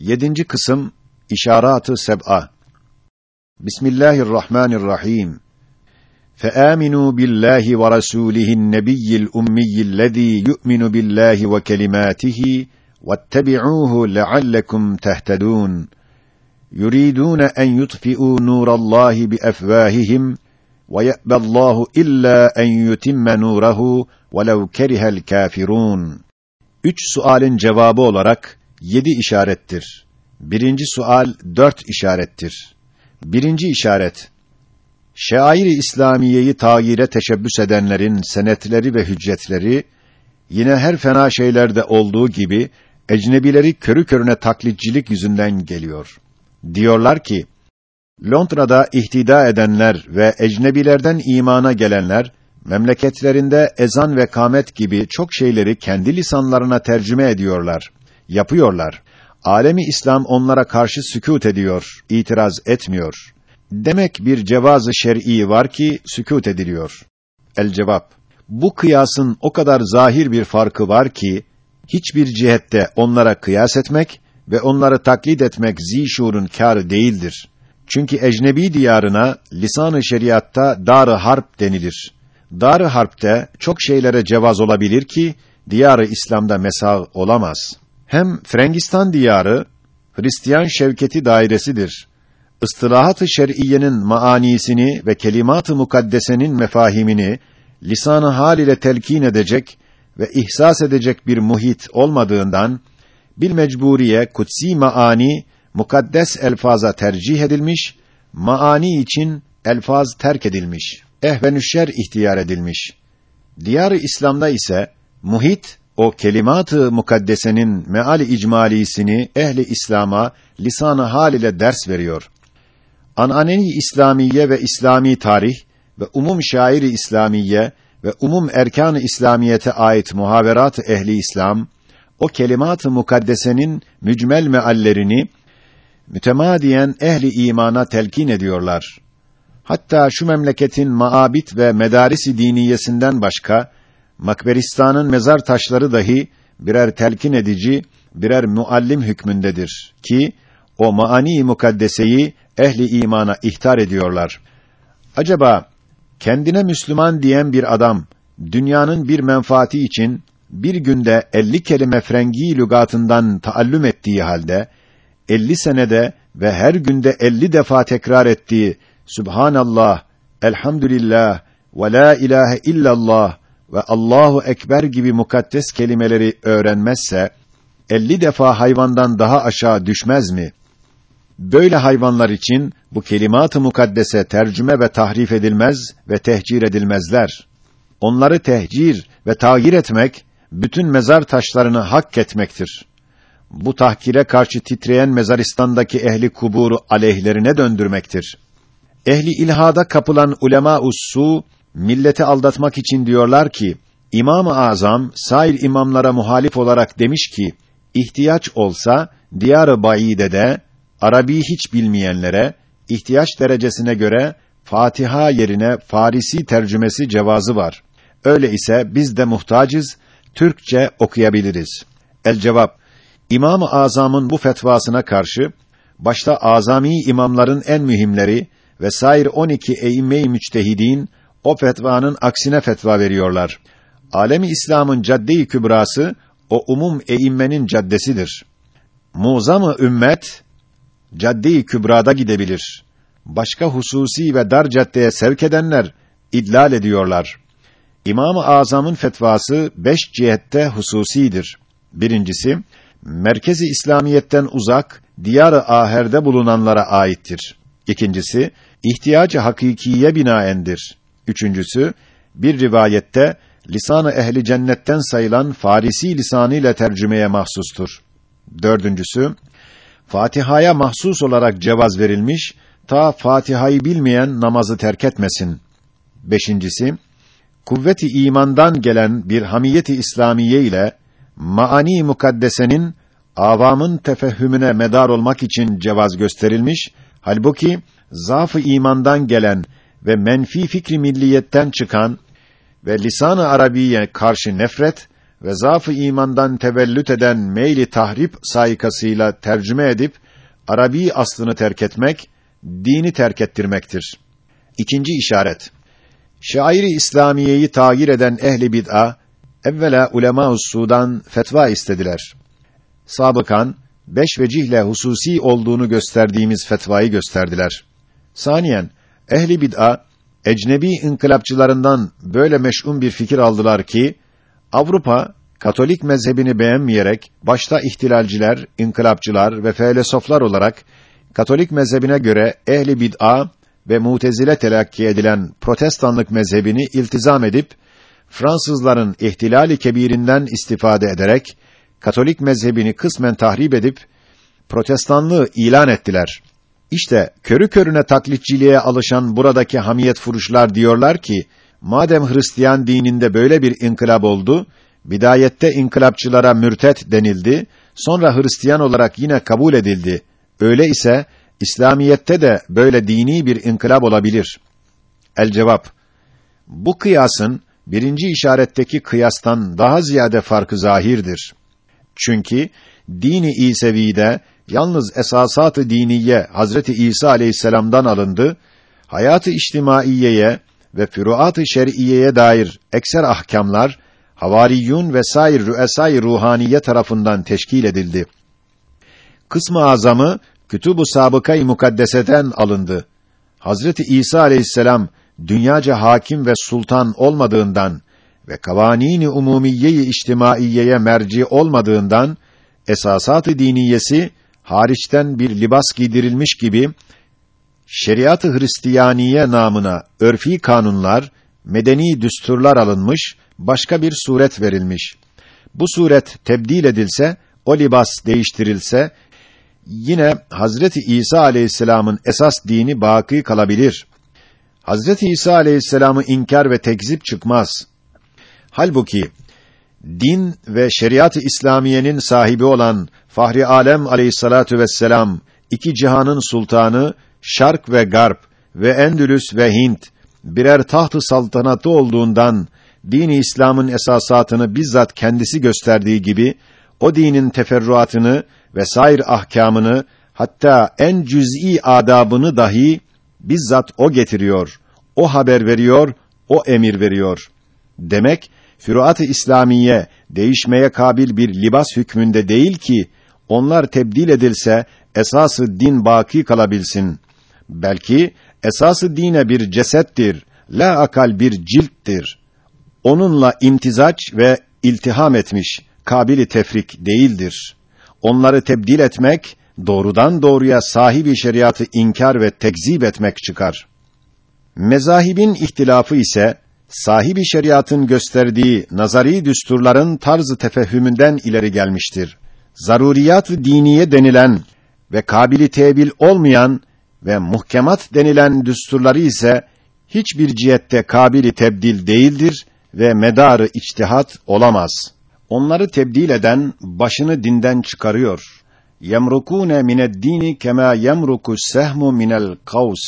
Yedinci kısım İşarat-ı Seb'a Bismillahirrahmanirrahim فآمنوا بالله ورسوله النبي الأمي الذي يؤمن بالله وكلماته واتبعوه لعلكم تهتدون يريدون أن يطفئوا نور الله بأفواههم ويأبى الله إلا أن يتم نوره ولو كره الكافرون Üç sualin cevabı olarak yedi işarettir. Birinci sual dört işarettir. Birinci işaret Şair-i İslamiyeyi tagire teşebbüs edenlerin senetleri ve hüccetleri yine her fena şeylerde olduğu gibi ecnebileri körü körüne taklitçilik yüzünden geliyor. Diyorlar ki Londra'da ihtida edenler ve ecnebilerden imana gelenler memleketlerinde ezan ve kamet gibi çok şeyleri kendi lisanlarına tercüme ediyorlar, yapıyorlar. Alemi İslam onlara karşı sükût ediyor, itiraz etmiyor. Demek bir cevazı şer'i var ki sükût ediliyor. El cevap. Bu kıyasın o kadar zahir bir farkı var ki hiçbir cihette onlara kıyas etmek ve onları taklit etmek zişurun kârı değildir. Çünkü ecnebi diyarına lisan-ı şeriatta dar-ı harp denilir. Dar-ı harpte çok şeylere cevaz olabilir ki diyarı İslam'da mesâ olamaz. Hem Frangistan diyarı Hristiyan şevketi dairesidir. Istilahat-ı şer'iyenin maanisini ve kelimat-ı mukaddesenin mefahimini lisan-ı hal ile telkin edecek ve ihsas edecek bir muhit olmadığından bil mecburiye kutsi maani mukaddes elfaza tercih edilmiş, maani için elfaz terk edilmiş, ehvenüşşer ihtiyar edilmiş. Diyar-ı İslam'da ise muhit o kelimat-ı mukaddesenin meali icmalisini ehli İslam'a lisan-ı hal ile ders veriyor. Ananeni İslamiye ve İslami tarih ve umum şairi İslamiye ve umum erkan-ı İslamiyete ait muhaverat-ı ehli İslam o kelimat-ı mukaddesenin mücmel meallerini mütemadiyen ehli imana telkin ediyorlar. Hatta şu memleketin maabit ve medarisi diniyesinden başka Makberistan'ın mezar taşları dahi birer telkin edici, birer muallim hükmündedir ki o maani mukaddeseyi ehli imana ihtar ediyorlar. Acaba kendine Müslüman diyen bir adam dünyanın bir menfaati için bir günde elli kelime frengi lügatından taallüm ettiği halde 50 senede ve her günde 50 defa tekrar ettiği Subhanallah, Elhamdülillah ve la ilahe illallah ve Allahu ekber gibi mukaddes kelimeleri öğrenmezse 50 defa hayvandan daha aşağı düşmez mi? Böyle hayvanlar için bu kelimat-ı mukaddese tercüme ve tahrif edilmez ve tehcir edilmezler. Onları tehcir ve tagir etmek bütün mezar taşlarını hak etmektir. Bu tahkire karşı titreyen mezaristandaki ehli kuburu aleyhlerine döndürmektir. Ehli ilhada kapılan ulema ussu milleti aldatmak için diyorlar ki İmam-ı Azam sair imamlara muhalif olarak demiş ki ihtiyaç olsa diyar-ı Baide'de Arabi hiç bilmeyenlere ihtiyaç derecesine göre Fatiha yerine Farisi tercümesi cevazı var. Öyle ise biz de muhtacız, Türkçe okuyabiliriz. El cevap İmam-ı Azam'ın bu fetvasına karşı başta azami imamların en mühimleri ve sair 12 e'imme-i müçtehidin o fetvanın aksine fetva veriyorlar. Alemi İslam'ın cadde-i kübrası o umum eimmenin caddesidir. Muzam-ı ümmet cadde-i kübrada gidebilir. Başka hususi ve dar caddeye sevk edenler idlal ediyorlar. İmam-ı Azam'ın fetvası beş cihette hususidir. Birincisi, merkezi İslamiyetten uzak, diyar-ı aherde bulunanlara aittir. İkincisi, ihtiyacı hakikiye binaendir. Üçüncüsü, bir rivayette lisanı ehli cennetten sayılan Farisi lisanı ile tercümeye mahsustur. Dördüncüsü, Fatiha'ya mahsus olarak cevaz verilmiş, ta Fatiha'yı bilmeyen namazı terk etmesin. Beşincisi, kuvveti imandan gelen bir hamiyeti İslamiye ile maani mukaddesenin avamın tefehhümüne medar olmak için cevaz gösterilmiş, halbuki zaaf-ı imandan gelen ve menfi fikri milliyetten çıkan ve lisan-ı arabiye karşı nefret ve zaaf-ı imandan tevellüt eden meyli tahrip saykasıyla tercüme edip Arabi aslını terk etmek, dini terk ettirmektir. İkinci işaret. Şairi İslamiyeyi tagir eden ehli bid'a evvela ulema Sudan fetva istediler. Sabıkan beş vecihle hususi olduğunu gösterdiğimiz fetvayı gösterdiler. Saniyen ehli bid'a ecnebi inkılapçılarından böyle meş'um bir fikir aldılar ki Avrupa Katolik mezhebini beğenmeyerek başta ihtilalciler, inkılapçılar ve felsefeler olarak Katolik mezhebine göre ehli bid'a ve mutezile telakki edilen protestanlık mezhebini iltizam edip Fransızların ihtilali kebirinden istifade ederek Katolik mezhebini kısmen tahrip edip protestanlığı ilan ettiler. İşte körü körüne taklitçiliğe alışan buradaki hamiyet furuşlar diyorlar ki madem Hristiyan dininde böyle bir inkılap oldu, bidayette inkılapçılara mürtet denildi, sonra Hristiyan olarak yine kabul edildi. Öyle ise İslamiyette de böyle dini bir inkılap olabilir. El cevap. Bu kıyasın birinci işaretteki kıyastan daha ziyade farkı zahirdir. Çünkü dini İsevi'de yalnız esasat-ı diniye Hazreti İsa Aleyhisselam'dan alındı. Hayatı içtimaiyeye ve füruat-ı şer'iyeye dair ekser ahkamlar havariyun ve sair rüesay ruhaniye tarafından teşkil edildi. Kısmı azamı Kütüb-ü Sabıkayı Mukaddeseden alındı. Hazreti İsa Aleyhisselam dünyaca hakim ve sultan olmadığından ve kavanini umumiyeyi içtimaiyeye merci olmadığından esasat-ı diniyesi hariçten bir libas giydirilmiş gibi şeriat-ı Hristiyaniye namına örfi kanunlar, medeni düsturlar alınmış, başka bir suret verilmiş. Bu suret tebdil edilse, o libas değiştirilse, yine Hazreti İsa Aleyhisselam'ın esas dini baki kalabilir. Hazreti İsa Aleyhisselam'ı inkar ve tekzip çıkmaz. Halbuki din ve şeriat-ı İslamiyenin sahibi olan Fahri Alem Aleyhissalatu vesselam iki cihanın sultanı Şark ve Garp ve Endülüs ve Hint birer taht-ı saltanatı olduğundan dini İslam'ın esasatını bizzat kendisi gösterdiği gibi o dinin teferruatını ve sair ahkamını hatta en cüz'i adabını dahi bizzat o getiriyor. O haber veriyor, o emir veriyor. Demek füruat-ı İslamiye değişmeye kabil bir libas hükmünde değil ki onlar tebdil edilse esası din baki kalabilsin. Belki esası dine bir cesettir, la akal bir cilttir. Onunla imtizaç ve iltiham etmiş, kabili tefrik değildir. Onları tebdil etmek, doğrudan doğruya sahibi şeriatı inkar ve tekzip etmek çıkar. Mezahibin ihtilafı ise sahibi şeriatın gösterdiği nazari düsturların tarzı tefehümünden ileri gelmiştir. Zaruriyat-ı diniye denilen ve kabili tebil olmayan ve muhkemat denilen düsturları ise hiçbir cihette kabili tebdil değildir ve medarı içtihat olamaz. Onları tebdil eden başını dinden çıkarıyor. Yemrukune mined-dini kema yemruku sehmu minel kaus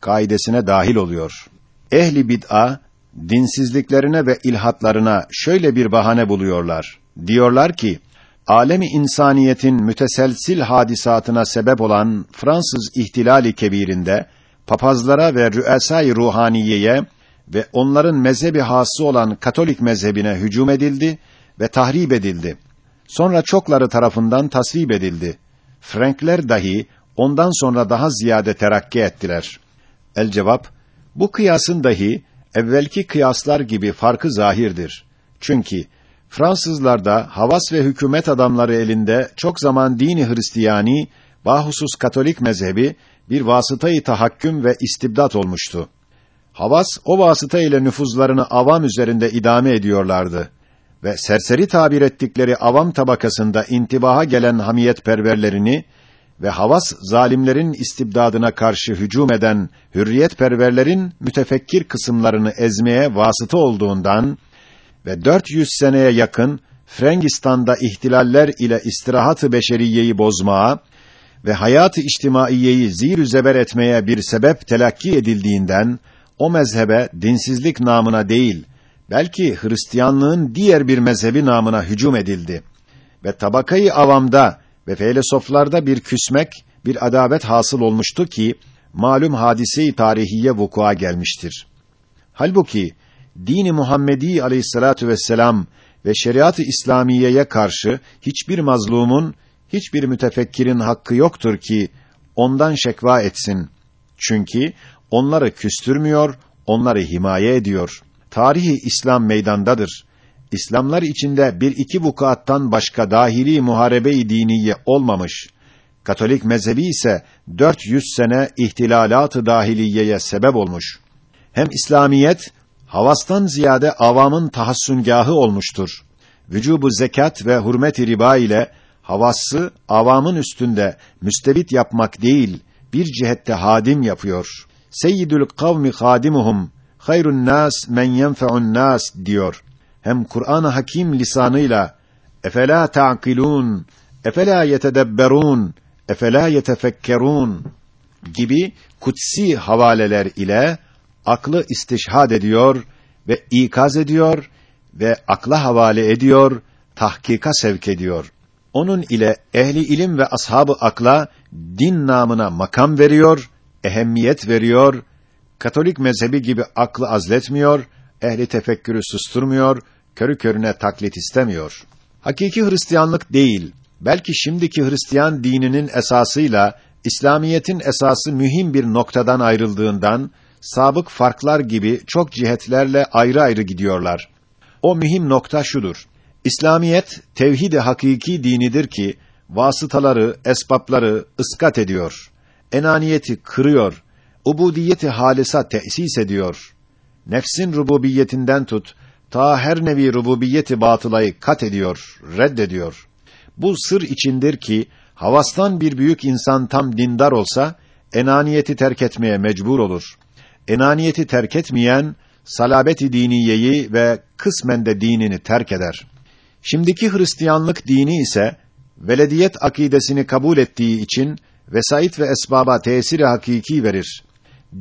kaidesine dahil oluyor. Ehli bid'a dinsizliklerine ve ilhatlarına şöyle bir bahane buluyorlar. Diyorlar ki alemi insaniyetin müteselsil hadisatına sebep olan Fransız ihtilali kebirinde papazlara ve rüesay ruhaniyeye ve onların mezhebi hası olan Katolik mezhebine hücum edildi ve tahrip edildi. Sonra çokları tarafından tasvip edildi. Frankler dahi ondan sonra daha ziyade terakki ettiler. El cevap, bu kıyasın dahi evvelki kıyaslar gibi farkı zahirdir. Çünkü Fransızlarda havas ve hükümet adamları elinde çok zaman dini Hristiyani, bahusus Katolik mezhebi bir vasıtayı tahakküm ve istibdat olmuştu. Havas o vasıta ile nüfuzlarını avam üzerinde idame ediyorlardı ve serseri tabir ettikleri avam tabakasında intibaha gelen hamiyet perverlerini ve havas zalimlerin istibdadına karşı hücum eden hürriyet perverlerin mütefekkir kısımlarını ezmeye vasıta olduğundan ve 400 seneye yakın Frangistan'da ihtilaller ile istirahat-ı beşeriyeyi bozmaya ve hayat-ı içtimaiyeyi zir zeber etmeye bir sebep telakki edildiğinden o mezhebe dinsizlik namına değil belki Hristiyanlığın diğer bir mezhebi namına hücum edildi ve tabakayı avamda ve filozoflarda bir küsmek, bir adabet hasıl olmuştu ki malum hadise-i tarihiye vukua gelmiştir. Halbuki dini Muhammedi Aleyhissalatu vesselam ve şeriat-ı İslamiye'ye karşı hiçbir mazlumun, hiçbir mütefekkirin hakkı yoktur ki ondan şekva etsin. Çünkü onları küstürmüyor, onları himaye ediyor. Tarihi İslam meydandadır. İslamlar içinde bir iki vukuattan başka dahili muharebe-i diniye olmamış. Katolik mezhebi ise 400 sene ihtilalat-ı dahiliyeye sebep olmuş. Hem İslamiyet havastan ziyade avamın tahassüngahı olmuştur. Vücubu zekat ve hürmet-i riba ile havası avamın üstünde müstebit yapmak değil, bir cihette hadim yapıyor. Seyyidül kavmi hadimuhum, hayrun nas men yenfe'un nas diyor. Hem Kur'an-ı Hakim lisanıyla efela ta'kilun, efela yetedebberun, efela yetefekkerun gibi kutsi havaleler ile aklı istişhad ediyor ve ikaz ediyor ve akla havale ediyor, tahkika sevk ediyor. Onun ile ehli ilim ve ashabı akla din namına makam veriyor, ehemmiyet veriyor, Katolik mezhebi gibi aklı azletmiyor, ehli tefekkürü susturmuyor, körü körüne taklit istemiyor. Hakiki Hristiyanlık değil, belki şimdiki Hristiyan dininin esasıyla İslamiyetin esası mühim bir noktadan ayrıldığından sabık farklar gibi çok cihetlerle ayrı ayrı gidiyorlar. O mühim nokta şudur. İslamiyet tevhid-i hakiki dinidir ki vasıtaları, esbapları ıskat ediyor. Enaniyeti kırıyor. Ubudiyeti halisa tesis ediyor. Nefsin rububiyetinden tut ta her nevi rububiyeti batılayı kat ediyor, reddediyor. Bu sır içindir ki havastan bir büyük insan tam dindar olsa enaniyeti terk etmeye mecbur olur. Enaniyeti terk etmeyen salabeti diniyeyi ve kısmen de dinini terk eder. Şimdiki Hristiyanlık dini ise velediyet akidesini kabul ettiği için vesait ve esbaba tesiri hakiki verir.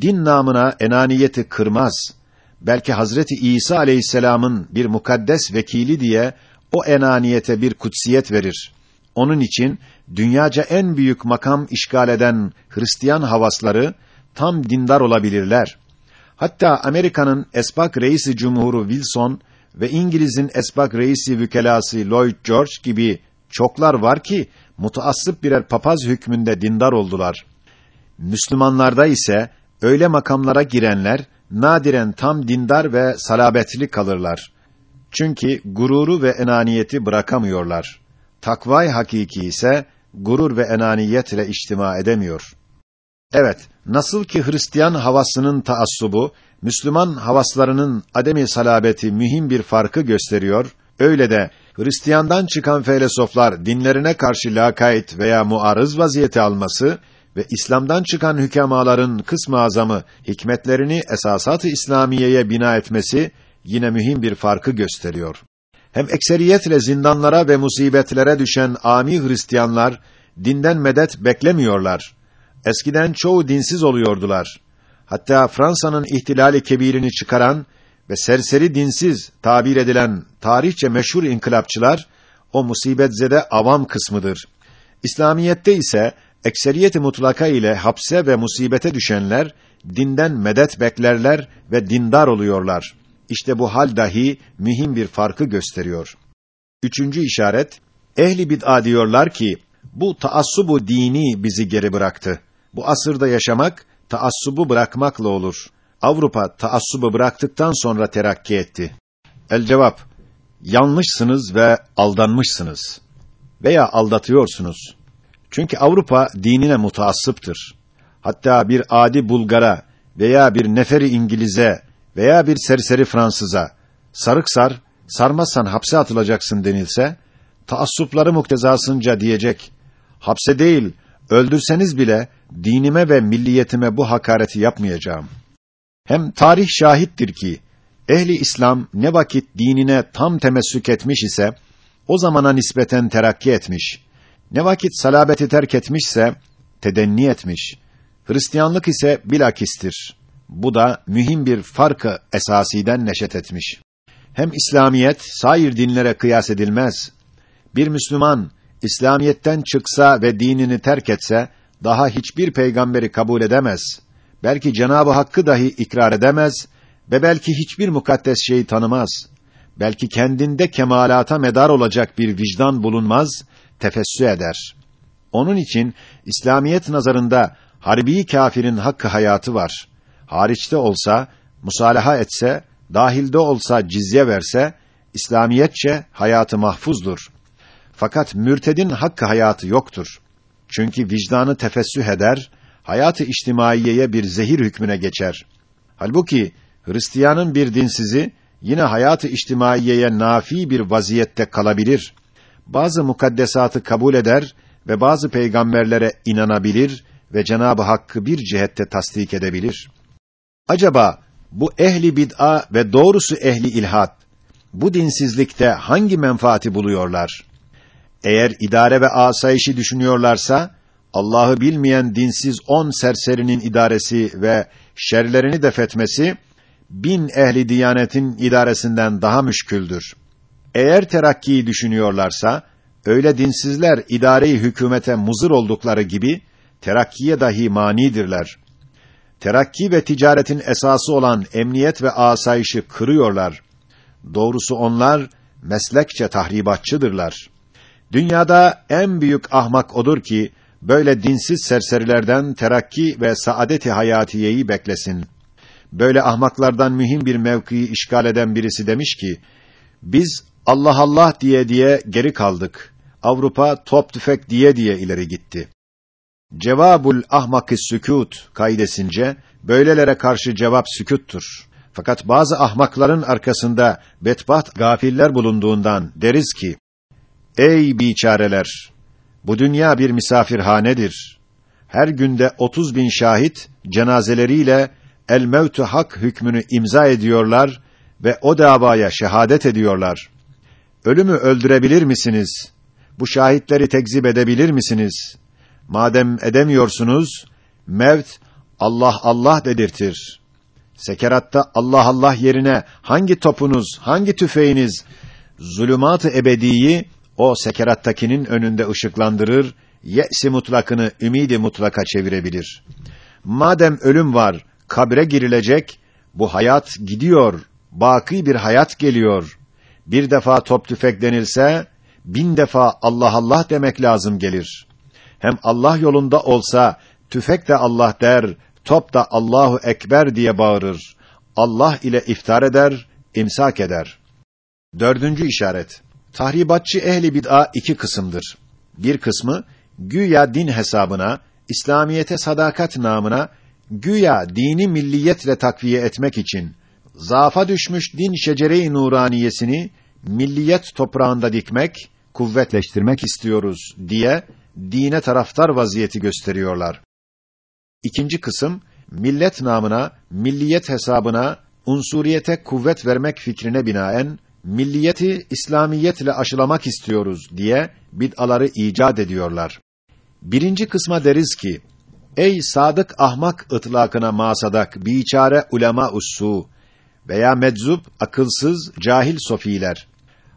Din namına enaniyeti kırmaz. Belki Hazreti İsa aleyhisselamın bir mukaddes vekili diye o enaniyete bir kutsiyet verir. Onun için dünyaca en büyük makam işgal eden Hristiyan havasları tam dindar olabilirler. Hatta Amerika'nın esbak reisi cumhuru Wilson ve İngiliz'in esbak reisi vükelası Lloyd George gibi çoklar var ki mutaassıp birer papaz hükmünde dindar oldular. Müslümanlarda ise öyle makamlara girenler nadiren tam dindar ve salabetli kalırlar. Çünkü gururu ve enaniyeti bırakamıyorlar. Takvay hakiki ise gurur ve enaniyetle içtima edemiyor. Evet, nasıl ki Hristiyan havasının taassubu, Müslüman havaslarının ademi salabeti mühim bir farkı gösteriyor, öyle de Hristiyandan çıkan felsefeler dinlerine karşı lakayt veya muarız vaziyeti alması ve İslam'dan çıkan hükemaların kısmı azamı hikmetlerini esasat-ı İslamiye'ye bina etmesi yine mühim bir farkı gösteriyor. Hem ekseriyetle zindanlara ve musibetlere düşen ami Hristiyanlar dinden medet beklemiyorlar. Eskiden çoğu dinsiz oluyordular. Hatta Fransa'nın ihtilali kebirini çıkaran ve serseri dinsiz tabir edilen tarihçe meşhur inkılapçılar o musibetzede avam kısmıdır. İslamiyette ise ekseriyeti mutlaka ile hapse ve musibete düşenler dinden medet beklerler ve dindar oluyorlar. İşte bu hal dahi mühim bir farkı gösteriyor. Üçüncü işaret, ehli bid'a diyorlar ki, bu taassubu dini bizi geri bıraktı. Bu asırda yaşamak, taassubu bırakmakla olur. Avrupa taassubu bıraktıktan sonra terakki etti. El cevap, yanlışsınız ve aldanmışsınız. Veya aldatıyorsunuz. Çünkü Avrupa dinine mutaassıptır. Hatta bir adi Bulgara veya bir neferi İngilize veya bir serseri Fransıza sarık sar, sarmazsan hapse atılacaksın denilse, taassupları muktezasınca diyecek, hapse değil, öldürseniz bile dinime ve milliyetime bu hakareti yapmayacağım. Hem tarih şahittir ki, ehli İslam ne vakit dinine tam temessük etmiş ise, o zamana nispeten terakki etmiş. Ne vakit salabeti terk etmişse, tedenni etmiş. Hristiyanlık ise bilakistir. Bu da mühim bir farkı esasiden neşet etmiş. Hem İslamiyet sair dinlere kıyas edilmez. Bir Müslüman İslamiyetten çıksa ve dinini terk etse daha hiçbir peygamberi kabul edemez. Belki Cenabı Hakk'ı dahi ikrar edemez ve belki hiçbir mukaddes şeyi tanımaz. Belki kendinde kemalata medar olacak bir vicdan bulunmaz, tefessü eder. Onun için İslamiyet nazarında harbi kafirin hakkı hayatı var. Hariçte olsa, musalaha etse, dahilde olsa cizye verse, İslamiyetçe hayatı mahfuzdur. Fakat mürtedin hakkı hayatı yoktur. Çünkü vicdanı tefessüh eder, hayatı içtimaiyeye bir zehir hükmüne geçer. Halbuki Hristiyanın bir dinsizi yine hayatı içtimaiyeye nafi bir vaziyette kalabilir. Bazı mukaddesatı kabul eder ve bazı peygamberlere inanabilir ve Cenabı Hakk'ı bir cihette tasdik edebilir. Acaba bu ehli bid'a ve doğrusu ehli ilhat bu dinsizlikte hangi menfaati buluyorlar? Eğer idare ve asayişi düşünüyorlarsa Allah'ı bilmeyen dinsiz on serserinin idaresi ve şerlerini defetmesi bin ehli diyanetin idaresinden daha müşküldür. Eğer terakkiyi düşünüyorlarsa öyle dinsizler idareyi hükümete muzır oldukları gibi terakkiye dahi manidirler. Terakki ve ticaretin esası olan emniyet ve asayişi kırıyorlar. Doğrusu onlar meslekçe tahribatçıdırlar. Dünyada en büyük ahmak odur ki böyle dinsiz serserilerden terakki ve saadeti hayatiyeyi beklesin. Böyle ahmaklardan mühim bir mevkiyi işgal eden birisi demiş ki: Biz Allah Allah diye diye geri kaldık. Avrupa top tüfek diye diye ileri gitti. Cevabul ahmakı sükût kaidesince böylelere karşı cevap sükuttur. Fakat bazı ahmakların arkasında betbaht gafiller bulunduğundan deriz ki: Ey biçareler! Bu dünya bir misafirhanedir. Her günde otuz bin şahit cenazeleriyle el mevtu hak hükmünü imza ediyorlar ve o davaya şehadet ediyorlar. Ölümü öldürebilir misiniz? Bu şahitleri tekzip edebilir misiniz? Madem edemiyorsunuz, mevt Allah Allah dedirtir. Sekeratta Allah Allah yerine hangi topunuz, hangi tüfeğiniz zulümat-ı ebediyi o sekerattakinin önünde ışıklandırır, ye'si mutlakını ümidi mutlaka çevirebilir. Madem ölüm var, kabre girilecek, bu hayat gidiyor, baki bir hayat geliyor. Bir defa top tüfek denilse, bin defa Allah Allah demek lazım gelir. Hem Allah yolunda olsa, tüfek de Allah der, top da Allahu Ekber diye bağırır. Allah ile iftar eder, imsak eder. Dördüncü işaret. Tahribatçı ehli bid'a iki kısımdır. Bir kısmı güya din hesabına, İslamiyete sadakat namına güya dini milliyetle takviye etmek için zaafa düşmüş din şecere-i nuraniyesini milliyet toprağında dikmek, kuvvetleştirmek istiyoruz diye dine taraftar vaziyeti gösteriyorlar. İkinci kısım millet namına, milliyet hesabına unsuriyete kuvvet vermek fikrine binaen milliyeti İslamiyetle aşılamak istiyoruz diye bid'aları icat ediyorlar. Birinci kısma deriz ki Ey sadık ahmak ıtlakına masadak biçare ulema ussu veya meczup akılsız cahil sofiler.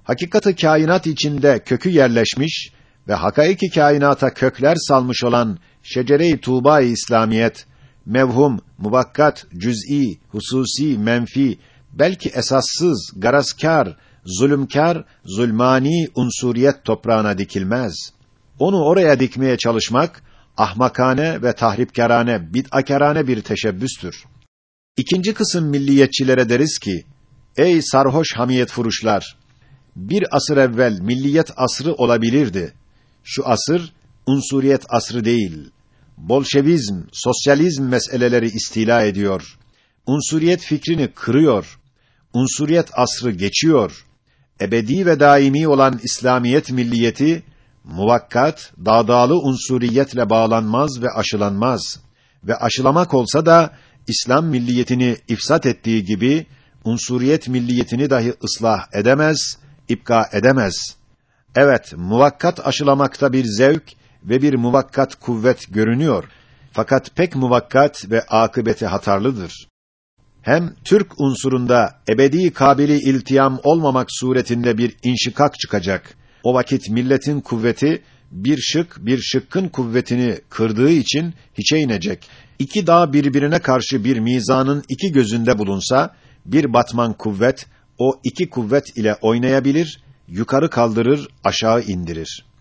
Hakikatı kainat içinde kökü yerleşmiş ve hakaiki kainata kökler salmış olan şecere-i tuğba-i İslamiyet mevhum, muvakkat, cüz'i, hususi, menfi, belki esassız, garazkar, zulümkar, zulmani unsuriyet toprağına dikilmez. Onu oraya dikmeye çalışmak ahmakane ve tahripkarane, bid'akarane bir teşebbüstür. İkinci kısım milliyetçilere deriz ki, ey sarhoş hamiyet furuşlar, bir asır evvel milliyet asrı olabilirdi. Şu asır, unsuriyet asrı değil. Bolşevizm, sosyalizm meseleleri istila ediyor. Unsuriyet fikrini kırıyor. Unsuriyet asrı geçiyor. Ebedi ve daimi olan İslamiyet milliyeti muvakkat, dağdağlı unsuriyetle bağlanmaz ve aşılanmaz. Ve aşılamak olsa da, İslam milliyetini ifsat ettiği gibi, unsuriyet milliyetini dahi ıslah edemez, ipka edemez. Evet, muvakkat aşılamakta bir zevk ve bir muvakkat kuvvet görünüyor. Fakat pek muvakkat ve akıbeti hatarlıdır. Hem Türk unsurunda ebedi kabili iltiyam olmamak suretinde bir inşikak çıkacak. O vakit milletin kuvveti bir şık bir şıkkın kuvvetini kırdığı için hiçe inecek. İki dağ birbirine karşı bir mizanın iki gözünde bulunsa, bir batman kuvvet o iki kuvvet ile oynayabilir, yukarı kaldırır, aşağı indirir.